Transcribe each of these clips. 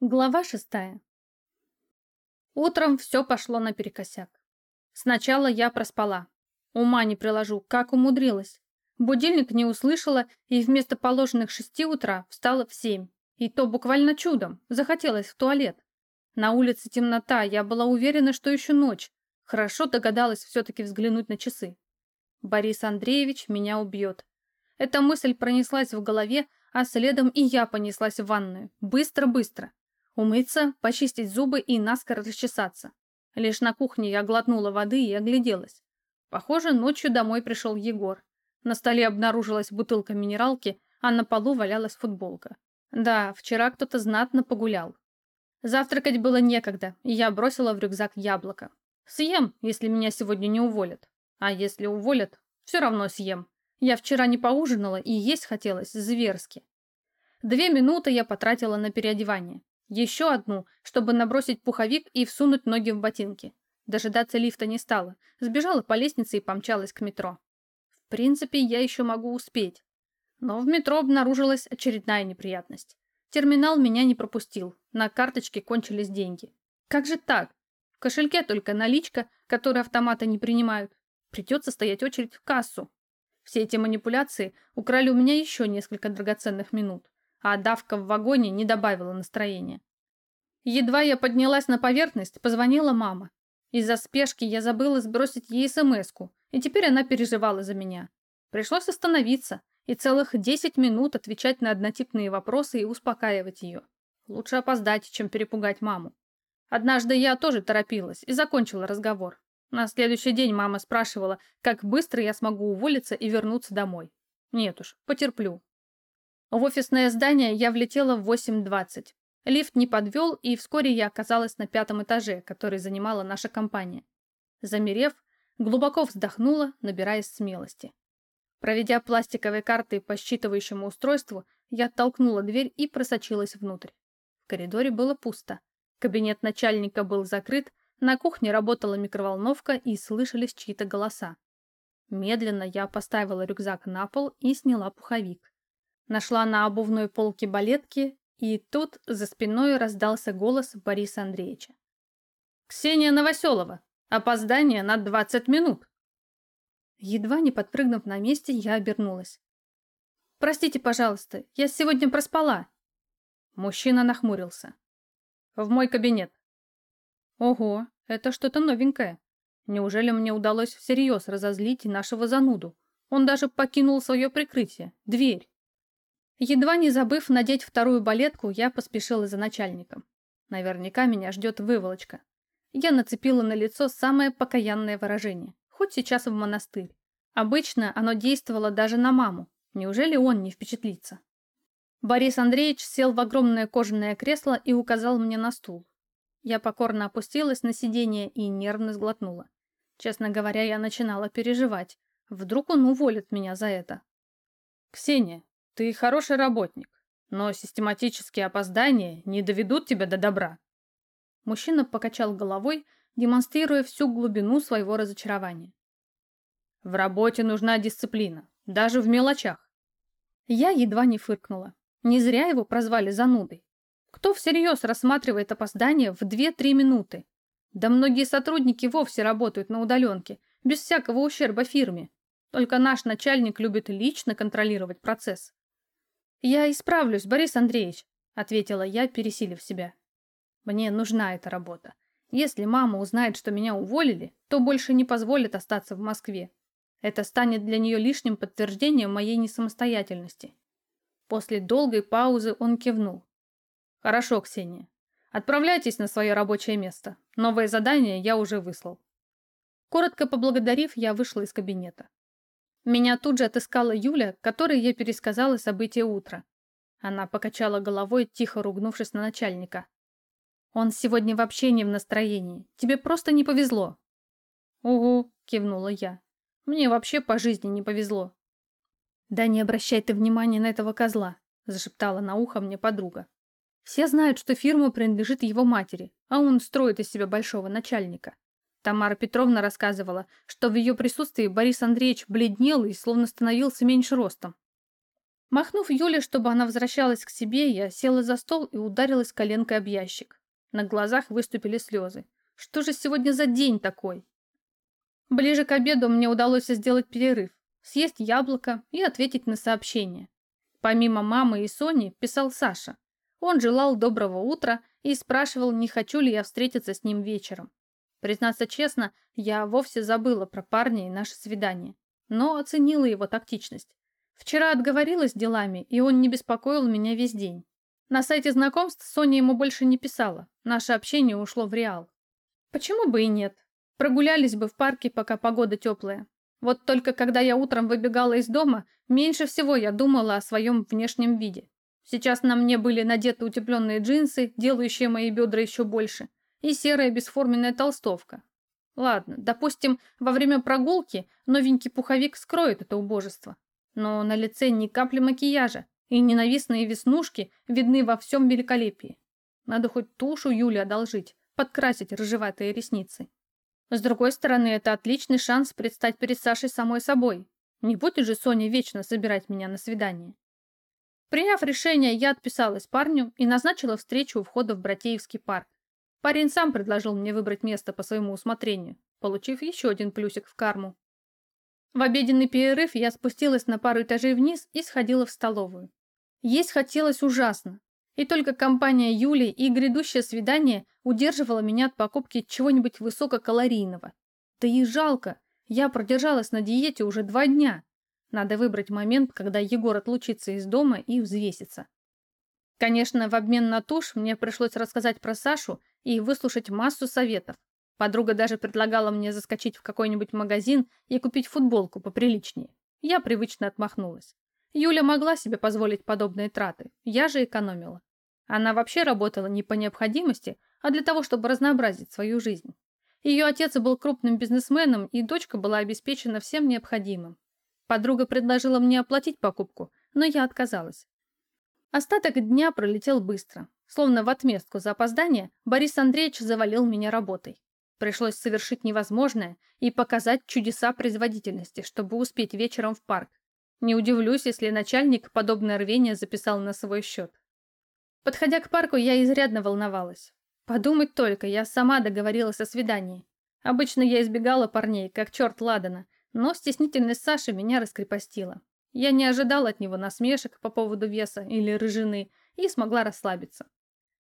Глава шестая. Утром все пошло наперекосяк. Сначала я проспала. Ума не приложу, как умудрилась. Будильник не услышала и вместо положенных шести утра встала в семь. И то буквально чудом, захотелось в туалет. На улице темнота, я была уверена, что еще ночь. Хорошо догадалась все-таки взглянуть на часы. Борис Андреевич меня убьет. Эта мысль пронеслась в голове, а следом и я понеслась в ванную. Быстро-быстро. Умыться, почистить зубы и наскоро расчесаться. Лишь на кухне я глотнула воды и огляделась. Похоже, ночью домой пришел Егор. На столе обнаружилась бутылка минералки, а на полу валялась футболка. Да, вчера кто-то знатно погулял. Завтракать было некогда, и я бросила в рюкзак яблоко. Съем, если меня сегодня не уволят. А если уволят, все равно съем. Я вчера не поужинала, и есть хотелось зверски. Две минуты я потратила на переодевание. Еще одну, чтобы набросить пуховик и всунуть ноги в ботинки. Дожидаться лифта не стала. Сбежала по лестнице и помчалась к метро. В принципе, я еще могу успеть. Но в метро обнаружилась очередная неприятность. Терминал меня не пропустил. На карточке кончились деньги. Как же так? В кошельке только наличка, которую автоматы не принимают. Придется стоять очередь в кассу. Все эти манипуляции украли у меня еще несколько драгоценных минут а давка в вагоне не добавила настроения. Едва я поднялась на поверхность, позвонила мама. Из-за спешки я забыла сбросить ей смс и теперь она переживала за меня. Пришлось остановиться и целых 10 минут отвечать на однотипные вопросы и успокаивать ее. Лучше опоздать, чем перепугать маму. Однажды я тоже торопилась и закончила разговор. На следующий день мама спрашивала, как быстро я смогу уволиться и вернуться домой. Нет уж, потерплю, в офисное здание я влетела в 8.20. Лифт не подвел, и вскоре я оказалась на пятом этаже, который занимала наша компания. Замерев, глубоко вздохнула, набираясь смелости. Проведя пластиковой картой по считывающему устройству, я оттолкнула дверь и просочилась внутрь. В коридоре было пусто. Кабинет начальника был закрыт, на кухне работала микроволновка и слышались чьи-то голоса. Медленно я поставила рюкзак на пол и сняла пуховик. Нашла на обувной полке балетки, и тут за спиной раздался голос Бориса Андреевича. «Ксения Новоселова! Опоздание на 20 минут!» Едва не подпрыгнув на месте, я обернулась. «Простите, пожалуйста, я сегодня проспала». Мужчина нахмурился. «В мой кабинет». «Ого, это что-то новенькое. Неужели мне удалось всерьез разозлить нашего зануду? Он даже покинул свое прикрытие, дверь. Едва не забыв надеть вторую балетку, я поспешила за начальником. Наверняка меня ждет выволочка. Я нацепила на лицо самое покаянное выражение, хоть сейчас в монастырь. Обычно оно действовало даже на маму. Неужели он не впечатлится? Борис Андреевич сел в огромное кожаное кресло и указал мне на стул. Я покорно опустилась на сиденье и нервно сглотнула. Честно говоря, я начинала переживать. Вдруг он уволит меня за это. «Ксения, ты хороший работник, но систематические опоздания не доведут тебя до добра. Мужчина покачал головой, демонстрируя всю глубину своего разочарования. В работе нужна дисциплина, даже в мелочах. Я едва не фыркнула. Не зря его прозвали занудой. Кто всерьез рассматривает опоздание в 2-3 минуты? Да многие сотрудники вовсе работают на удаленке, без всякого ущерба фирме. Только наш начальник любит лично контролировать процесс. «Я исправлюсь, Борис Андреевич», — ответила я, пересилив себя. «Мне нужна эта работа. Если мама узнает, что меня уволили, то больше не позволит остаться в Москве. Это станет для нее лишним подтверждением моей несамостоятельности». После долгой паузы он кивнул. «Хорошо, Ксения. Отправляйтесь на свое рабочее место. Новое задание я уже выслал». Коротко поблагодарив, я вышла из кабинета. Меня тут же отыскала Юля, которой я пересказала события утра. Она покачала головой, тихо ругнувшись на начальника. «Он сегодня вообще не в настроении. Тебе просто не повезло». «Угу», — кивнула я. «Мне вообще по жизни не повезло». «Да не обращай ты внимания на этого козла», — зашептала на ухо мне подруга. «Все знают, что фирма принадлежит его матери, а он строит из себя большого начальника. Тамара Петровна рассказывала, что в ее присутствии Борис Андреевич бледнел и словно становился меньше ростом. Махнув Юле, чтобы она возвращалась к себе, я села за стол и ударилась коленкой об ящик. На глазах выступили слезы. Что же сегодня за день такой? Ближе к обеду мне удалось сделать перерыв, съесть яблоко и ответить на сообщение. Помимо мамы и Сони писал Саша. Он желал доброго утра и спрашивал, не хочу ли я встретиться с ним вечером. Признаться честно, я вовсе забыла про парня и наше свидание, но оценила его тактичность. Вчера отговорилась делами, и он не беспокоил меня весь день. На сайте знакомств Соня ему больше не писала, наше общение ушло в реал. Почему бы и нет? Прогулялись бы в парке, пока погода теплая. Вот только когда я утром выбегала из дома, меньше всего я думала о своем внешнем виде. Сейчас на мне были надеты утепленные джинсы, делающие мои бедра еще больше, и серая бесформенная толстовка. Ладно, допустим, во время прогулки новенький пуховик скроет это убожество. Но на лице ни капли макияжа, и ненавистные веснушки видны во всем великолепии. Надо хоть тушу Юле одолжить, подкрасить рыжеватые ресницы. С другой стороны, это отличный шанс предстать перед Сашей самой собой. Не будет же Соня вечно собирать меня на свидание. Приняв решение, я отписалась парню и назначила встречу у входа в Братеевский парк. Парень сам предложил мне выбрать место по своему усмотрению, получив еще один плюсик в карму. В обеденный перерыв я спустилась на пару этажей вниз и сходила в столовую. Есть хотелось ужасно, и только компания Юли и грядущее свидание удерживала меня от покупки чего-нибудь высококалорийного. Да и жалко, я продержалась на диете уже два дня. Надо выбрать момент, когда Егор отлучится из дома и взвесится. Конечно, в обмен на тушь мне пришлось рассказать про Сашу и выслушать массу советов. Подруга даже предлагала мне заскочить в какой-нибудь магазин и купить футболку поприличнее. Я привычно отмахнулась. Юля могла себе позволить подобные траты, я же экономила. Она вообще работала не по необходимости, а для того, чтобы разнообразить свою жизнь. Ее отец был крупным бизнесменом, и дочка была обеспечена всем необходимым. Подруга предложила мне оплатить покупку, но я отказалась. Остаток дня пролетел быстро. Словно в отместку за опоздание, Борис Андреевич завалил меня работой. Пришлось совершить невозможное и показать чудеса производительности, чтобы успеть вечером в парк. Не удивлюсь, если начальник подобное рвение записал на свой счет. Подходя к парку, я изрядно волновалась. Подумать только, я сама договорилась о свидании. Обычно я избегала парней, как черт ладана, но стеснительность Саши меня раскрепостила. Я не ожидала от него насмешек по поводу веса или рыжины и смогла расслабиться.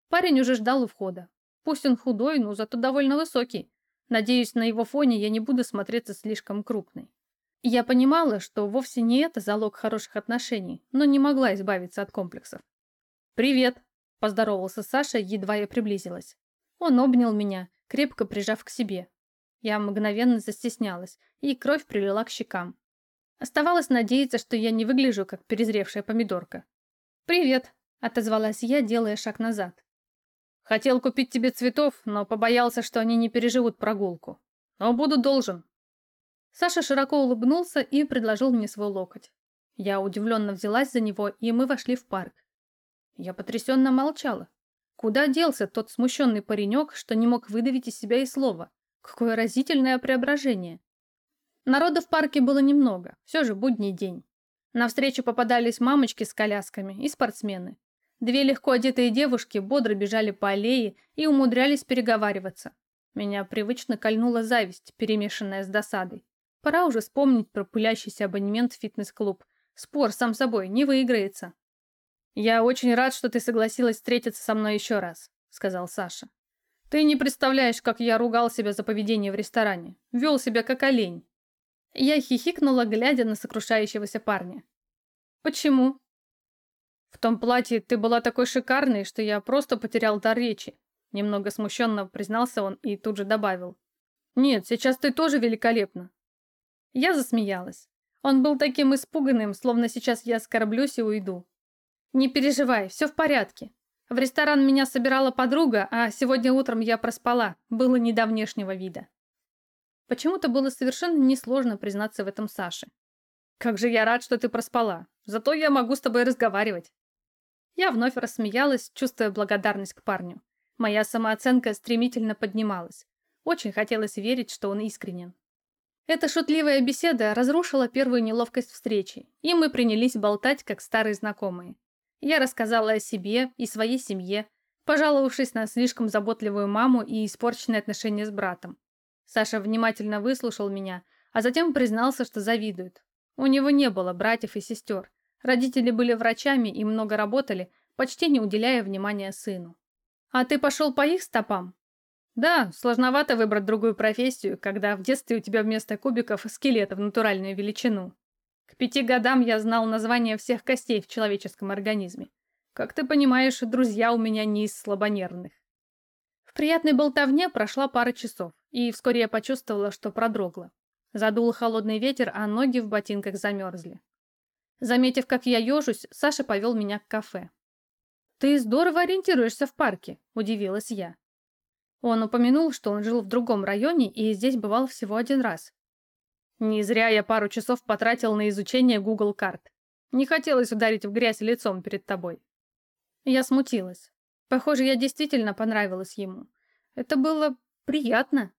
Парень уже ждал у входа. Пусть он худой, но зато довольно высокий. Надеюсь, на его фоне я не буду смотреться слишком крупной. Я понимала, что вовсе не это залог хороших отношений, но не могла избавиться от комплексов. «Привет!» Поздоровался Саша, едва я приблизилась. Он обнял меня, крепко прижав к себе. Я мгновенно застеснялась, и кровь прилила к щекам. Оставалось надеяться, что я не выгляжу, как перезревшая помидорка. «Привет», — отозвалась я, делая шаг назад. «Хотел купить тебе цветов, но побоялся, что они не переживут прогулку. Но буду должен». Саша широко улыбнулся и предложил мне свой локоть. Я удивленно взялась за него, и мы вошли в парк. Я потрясенно молчала. Куда делся тот смущенный паренек, что не мог выдавить из себя и слова? Какое разительное преображение. Народа в парке было немного, все же будний день. На встречу попадались мамочки с колясками и спортсмены. Две легко одетые девушки бодро бежали по аллее и умудрялись переговариваться. Меня привычно кольнула зависть, перемешанная с досадой. Пора уже вспомнить про пылящийся абонемент в фитнес-клуб. Спор сам собой не выиграется. «Я очень рад, что ты согласилась встретиться со мной еще раз», — сказал Саша. «Ты не представляешь, как я ругал себя за поведение в ресторане. Вел себя как олень». Я хихикнула, глядя на сокрушающегося парня. «Почему?» «В том платье ты была такой шикарной, что я просто потерял дар речи», немного смущенно признался он и тут же добавил. «Нет, сейчас ты тоже великолепна». Я засмеялась. Он был таким испуганным, словно сейчас я оскорблюсь и уйду. «Не переживай, все в порядке. В ресторан меня собирала подруга, а сегодня утром я проспала, было не до внешнего вида». Почему-то было совершенно несложно признаться в этом Саше. «Как же я рад, что ты проспала. Зато я могу с тобой разговаривать». Я вновь рассмеялась, чувствуя благодарность к парню. Моя самооценка стремительно поднималась. Очень хотелось верить, что он искренен. Эта шутливая беседа разрушила первую неловкость встречи, и мы принялись болтать, как старые знакомые. Я рассказала о себе и своей семье, пожаловавшись на слишком заботливую маму и испорченные отношения с братом. Саша внимательно выслушал меня, а затем признался, что завидует. У него не было братьев и сестер. Родители были врачами и много работали, почти не уделяя внимания сыну. «А ты пошел по их стопам?» «Да, сложновато выбрать другую профессию, когда в детстве у тебя вместо кубиков скелета в натуральную величину. К пяти годам я знал название всех костей в человеческом организме. Как ты понимаешь, друзья у меня не из слабонервных». В приятной болтовне прошла пара часов, и вскоре я почувствовала, что продрогла. Задул холодный ветер, а ноги в ботинках замерзли. Заметив, как я ежусь, Саша повел меня к кафе. «Ты здорово ориентируешься в парке», – удивилась я. Он упомянул, что он жил в другом районе и здесь бывал всего один раз. Не зря я пару часов потратил на изучение Google карт. Не хотелось ударить в грязь лицом перед тобой. Я смутилась. Похоже, я действительно понравилась ему. Это было приятно.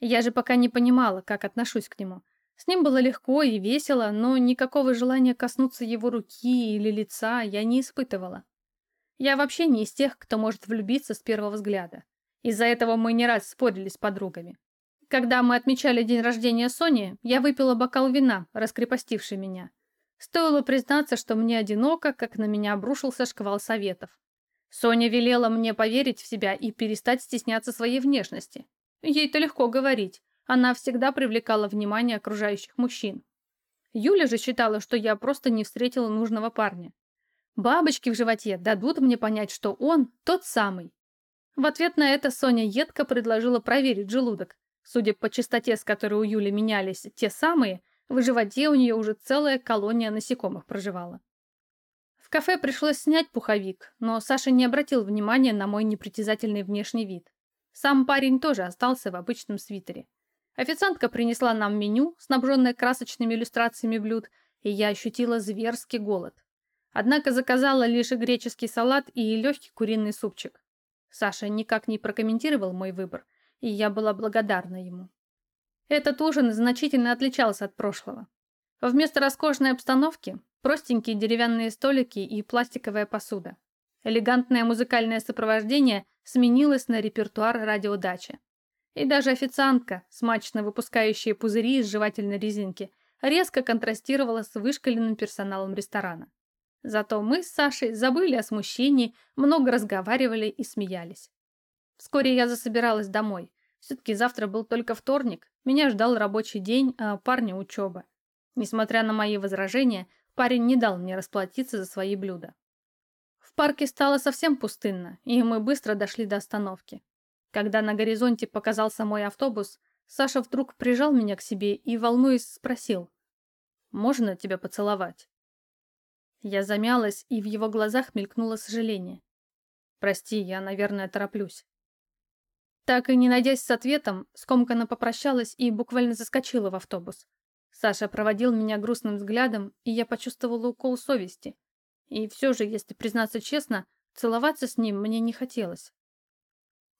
Я же пока не понимала, как отношусь к нему. С ним было легко и весело, но никакого желания коснуться его руки или лица я не испытывала. Я вообще не из тех, кто может влюбиться с первого взгляда. Из-за этого мы не раз спорили с подругами. Когда мы отмечали день рождения Сони, я выпила бокал вина, раскрепостивший меня. Стоило признаться, что мне одиноко, как на меня обрушился шквал советов. Соня велела мне поверить в себя и перестать стесняться своей внешности. Ей-то легко говорить. Она всегда привлекала внимание окружающих мужчин. Юля же считала, что я просто не встретила нужного парня. Бабочки в животе дадут мне понять, что он тот самый. В ответ на это Соня едко предложила проверить желудок. Судя по частоте, с которой у Юли менялись те самые, в животе у нее уже целая колония насекомых проживала. В кафе пришлось снять пуховик, но Саша не обратил внимания на мой непритязательный внешний вид. Сам парень тоже остался в обычном свитере. Официантка принесла нам меню, снабженное красочными иллюстрациями блюд, и я ощутила зверский голод. Однако заказала лишь греческий салат и легкий куриный супчик. Саша никак не прокомментировал мой выбор, и я была благодарна ему. Этот ужин значительно отличался от прошлого. Вместо роскошной обстановки – простенькие деревянные столики и пластиковая посуда. Элегантное музыкальное сопровождение сменилось на репертуар радиодачи. И даже официантка, смачно выпускающая пузыри из жевательной резинки, резко контрастировала с вышкаленным персоналом ресторана. Зато мы с Сашей забыли о смущении, много разговаривали и смеялись. Вскоре я засобиралась домой. Все-таки завтра был только вторник, меня ждал рабочий день, а парня учеба. Несмотря на мои возражения, парень не дал мне расплатиться за свои блюда. В парке стало совсем пустынно, и мы быстро дошли до остановки. Когда на горизонте показался мой автобус, Саша вдруг прижал меня к себе и, волнуясь, спросил, «Можно тебя поцеловать?» Я замялась, и в его глазах мелькнуло сожаление. «Прости, я, наверное, тороплюсь». Так и не найдясь с ответом, скомканно попрощалась и буквально заскочила в автобус. Саша проводил меня грустным взглядом, и я почувствовала укол совести. И все же, если признаться честно, целоваться с ним мне не хотелось.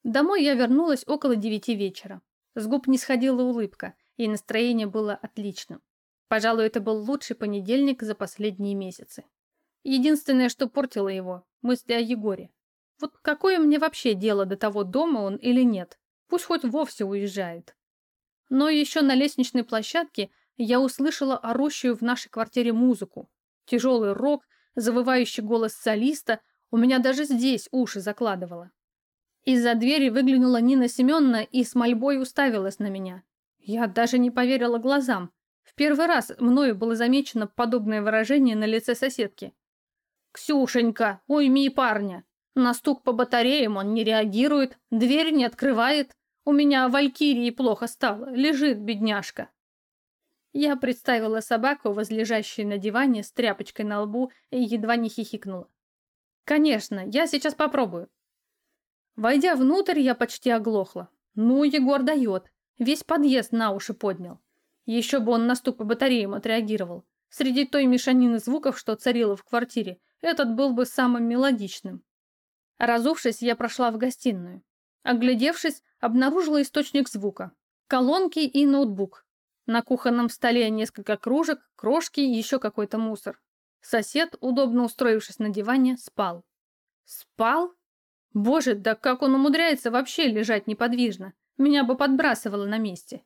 Домой я вернулась около девяти вечера. С губ не сходила улыбка, и настроение было отличным. Пожалуй, это был лучший понедельник за последние месяцы. Единственное, что портило его – мысли о Егоре. Вот какое мне вообще дело до того, дома он или нет? Пусть хоть вовсе уезжает. Но еще на лестничной площадке я услышала орущую в нашей квартире музыку. Тяжелый рок, завывающий голос солиста, у меня даже здесь уши закладывало. Из-за двери выглянула Нина Семеновна и с мольбой уставилась на меня. Я даже не поверила глазам. В первый раз мною было замечено подобное выражение на лице соседки. «Ксюшенька, уйми парня. На стук по батареям он не реагирует, дверь не открывает. У меня валькирии плохо стало, лежит бедняжка». Я представила собаку, возлежащую на диване с тряпочкой на лбу, и едва не хихикнула. «Конечно, я сейчас попробую». Войдя внутрь, я почти оглохла. Ну, Егор дает. Весь подъезд на уши поднял. Еще бы он на стук по батареям отреагировал. Среди той мешанины звуков, что царила в квартире, этот был бы самым мелодичным. Разувшись, я прошла в гостиную. Оглядевшись, обнаружила источник звука. Колонки и ноутбук. На кухонном столе несколько кружек, крошки и еще какой-то мусор. Сосед, удобно устроившись на диване, спал. Спал? Боже, да как он умудряется вообще лежать неподвижно? Меня бы подбрасывало на месте.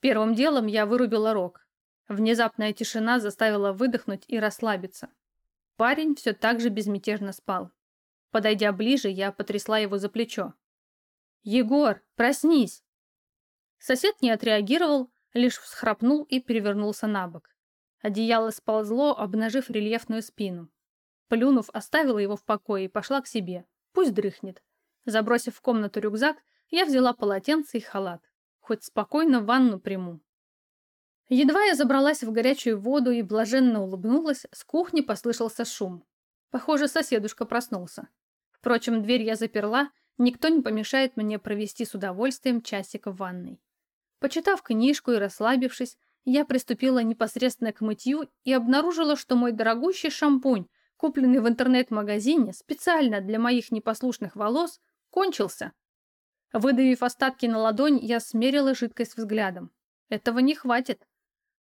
Первым делом я вырубила рог. Внезапная тишина заставила выдохнуть и расслабиться. Парень все так же безмятежно спал. Подойдя ближе, я потрясла его за плечо. «Егор, проснись!» Сосед не отреагировал, лишь всхрапнул и перевернулся на бок. Одеяло сползло, обнажив рельефную спину. Плюнув, оставила его в покое и пошла к себе. Пусть дрыхнет. Забросив в комнату рюкзак, я взяла полотенце и халат. Хоть спокойно ванну приму. Едва я забралась в горячую воду и блаженно улыбнулась, с кухни послышался шум. Похоже, соседушка проснулся. Впрочем, дверь я заперла, никто не помешает мне провести с удовольствием часик в ванной. Почитав книжку и расслабившись, я приступила непосредственно к мытью и обнаружила, что мой дорогущий шампунь, купленный в интернет-магазине специально для моих непослушных волос, кончился. Выдавив остатки на ладонь, я смерила жидкость взглядом. Этого не хватит.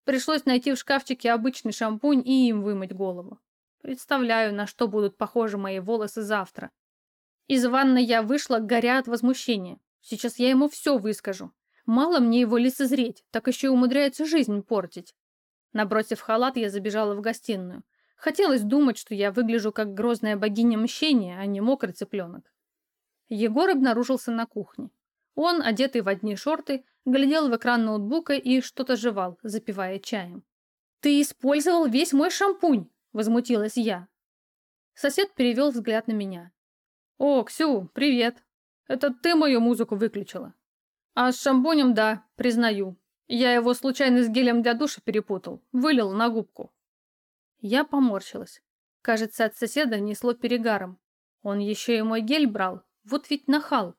Пришлось найти в шкафчике обычный шампунь и им вымыть голову. Представляю, на что будут похожи мои волосы завтра. Из ванной я вышла, горя от возмущения. Сейчас я ему все выскажу. Мало мне его лицезреть, так еще и умудряется жизнь портить. Набросив халат, я забежала в гостиную. Хотелось думать, что я выгляжу как грозная богиня мщения, а не мокрый цыпленок. Егор обнаружился на кухне. Он, одетый в одни шорты, глядел в экран ноутбука и что-то жевал, запивая чаем. «Ты использовал весь мой шампунь!» – возмутилась я. Сосед перевел взгляд на меня. «О, Ксю, привет! Это ты мою музыку выключила?» «А с шампунем, да, признаю. Я его случайно с гелем для душа перепутал, вылил на губку». Я поморщилась. Кажется, от соседа несло перегаром. Он еще и мой гель брал, вот ведь нахал.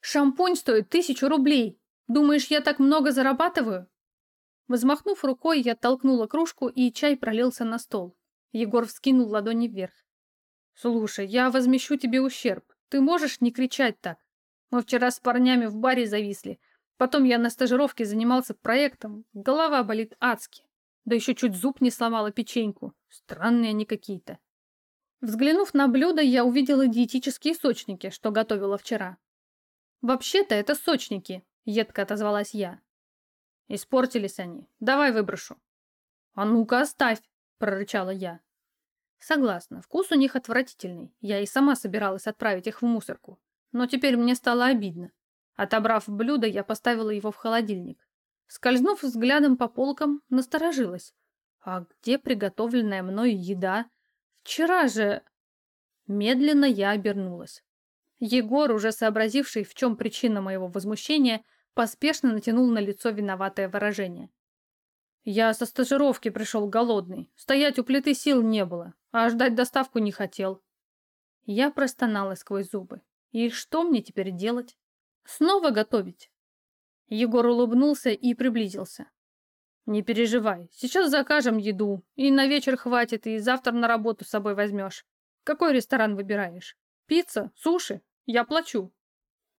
«Шампунь стоит тысячу рублей!» Думаешь, я так много зарабатываю?» Взмахнув рукой, я толкнула кружку, и чай пролился на стол. Егор вскинул ладони вверх. «Слушай, я возмещу тебе ущерб. Ты можешь не кричать так? Мы вчера с парнями в баре зависли. Потом я на стажировке занимался проектом. Голова болит адски. Да еще чуть зуб не сломала печеньку. Странные они какие-то». Взглянув на блюдо, я увидела диетические сочники, что готовила вчера. Вообще-то это сочники, Едко отозвалась я. Испортились они. Давай выброшу. А ну-ка оставь, прорычала я. Согласна, вкус у них отвратительный. Я и сама собиралась отправить их в мусорку. Но теперь мне стало обидно. Отобрав блюдо, я поставила его в холодильник. Скользнув взглядом по полкам, насторожилась. А где приготовленная мною еда? Вчера же... Медленно я обернулась. Егор, уже сообразивший, в чем причина моего возмущения, поспешно натянул на лицо виноватое выражение. «Я со стажировки пришел голодный. Стоять у плиты сил не было, а ждать доставку не хотел». Я простонала сквозь зубы. «И что мне теперь делать? Снова готовить?» Егор улыбнулся и приблизился. «Не переживай, сейчас закажем еду, и на вечер хватит, и завтра на работу с собой возьмешь. Какой ресторан выбираешь? Пицца? Суши? Я плачу».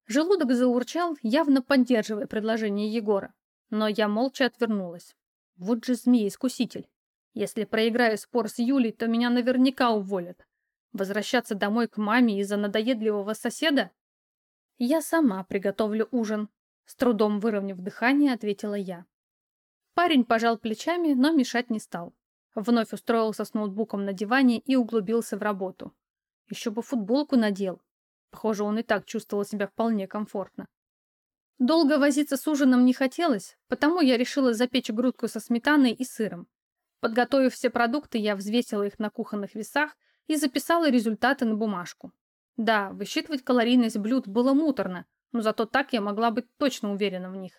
Желудок заурчал, явно поддерживая предложение Егора. Но я молча отвернулась. Вот же змей-искуситель. Если проиграю спор с Юлей, то меня наверняка уволят. Возвращаться домой к маме из-за надоедливого соседа? Я сама приготовлю ужин. С трудом выровняв дыхание, ответила я. Парень пожал плечами, но мешать не стал. Вновь устроился с ноутбуком на диване и углубился в работу. Еще бы футболку надел, Похоже, он и так чувствовал себя вполне комфортно. Долго возиться с ужином не хотелось, потому я решила запечь грудку со сметаной и сыром. Подготовив все продукты, я взвесила их на кухонных весах и записала результаты на бумажку. Да, высчитывать калорийность блюд было муторно, но зато так я могла быть точно уверена в них.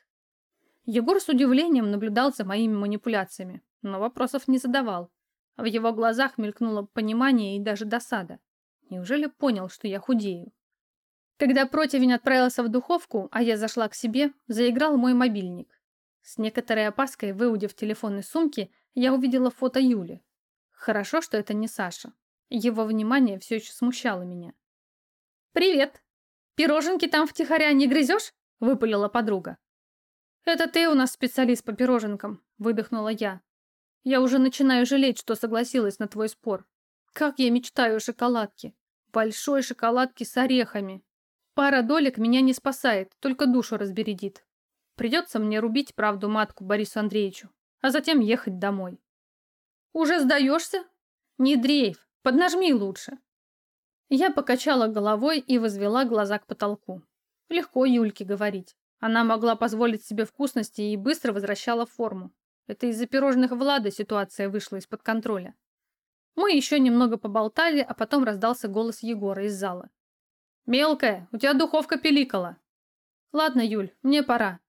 Егор с удивлением наблюдал за моими манипуляциями, но вопросов не задавал. В его глазах мелькнуло понимание и даже досада. Неужели понял, что я худею? Когда противень отправился в духовку, а я зашла к себе, заиграл мой мобильник. С некоторой опаской, выудив телефон из сумки, я увидела фото Юли. Хорошо, что это не Саша. Его внимание все еще смущало меня. «Привет! Пироженки там втихаря не грызешь?» – выпалила подруга. «Это ты у нас специалист по пироженкам», – выдохнула я. «Я уже начинаю жалеть, что согласилась на твой спор. Как я мечтаю о шоколадке. Большой шоколадке с орехами. Пара долек меня не спасает, только душу разбередит. Придется мне рубить правду матку Борису Андреевичу, а затем ехать домой». «Уже сдаешься? Не дрейф, поднажми лучше». Я покачала головой и возвела глаза к потолку. Легко Юльке говорить. Она могла позволить себе вкусности и быстро возвращала форму. Это из-за пирожных Влада ситуация вышла из-под контроля. Мы еще немного поболтали, а потом раздался голос Егора из зала. «Мелкая, у тебя духовка пиликала». «Ладно, Юль, мне пора».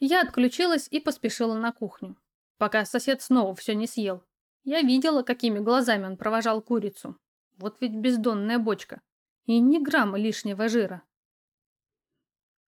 Я отключилась и поспешила на кухню, пока сосед снова все не съел. Я видела, какими глазами он провожал курицу. Вот ведь бездонная бочка. И ни грамма лишнего жира.